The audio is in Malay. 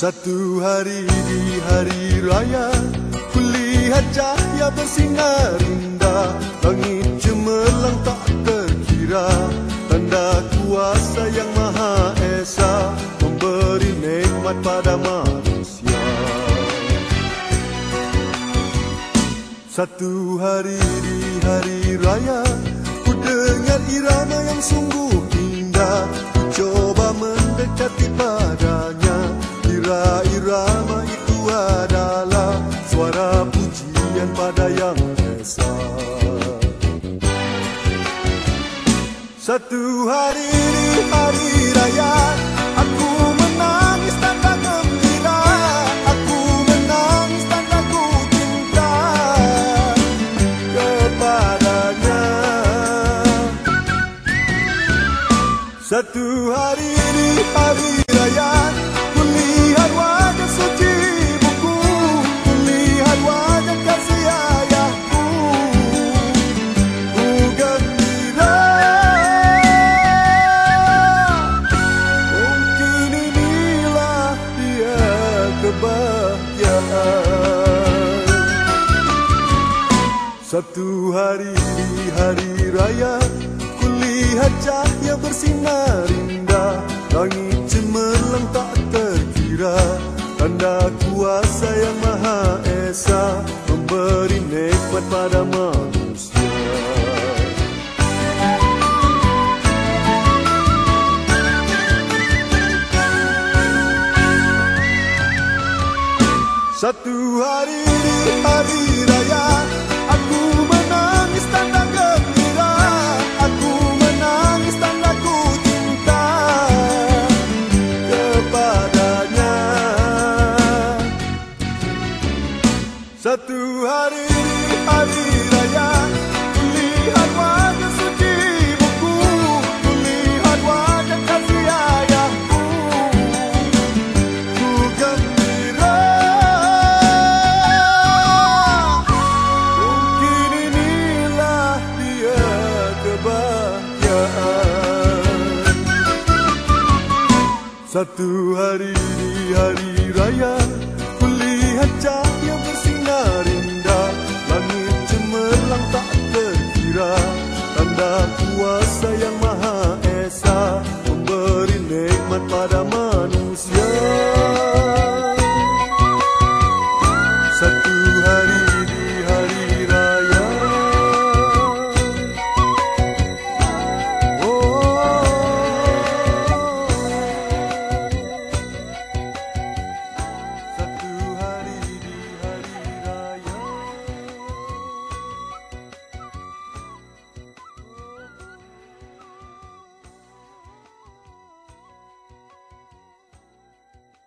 Satu hari di hari raya Kulihat cahaya bersinar indah. Langit cemerlang tak terkira Tanda kuasa yang maha esa Memberi nikmat pada manusia. Satu hari di hari raya Ku dengar irama yang sungguh Satu hari di hari raya Aku menangis tanda gembira. Aku menangis tanda ku cinta Kepadanya. Satu hari di hari raya Satu hari di hari raya Kulihat cahaya bersinar indah. Langit cemerlang tak terkira Tanda kuasa yang maha esa Memberi nikmat pada manusia. Satu hari Satu hari di hari raya Kulihat wajah suci buku Kulihat wajah kasih ayahku. Ku gembira. Mungkin inilah dia kebahagiaan. Satu hari di hari raya Kulihat cahaya kuasa yang maha esa Memberi nikmat pada manusia